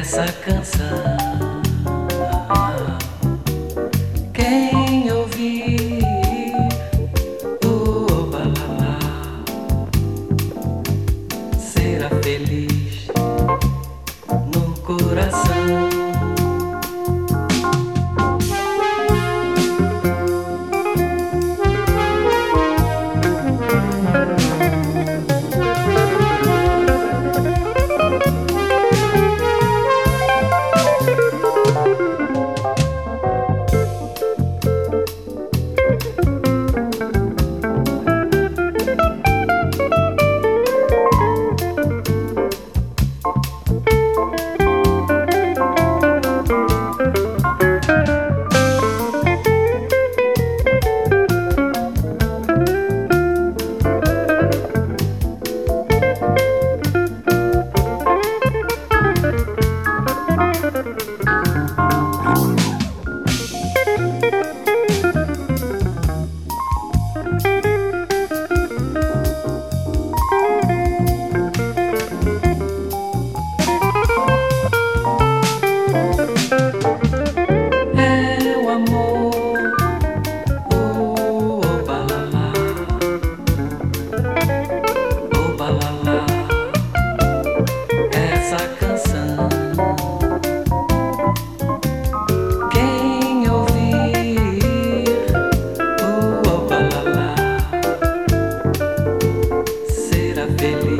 essa canção. vida feliz.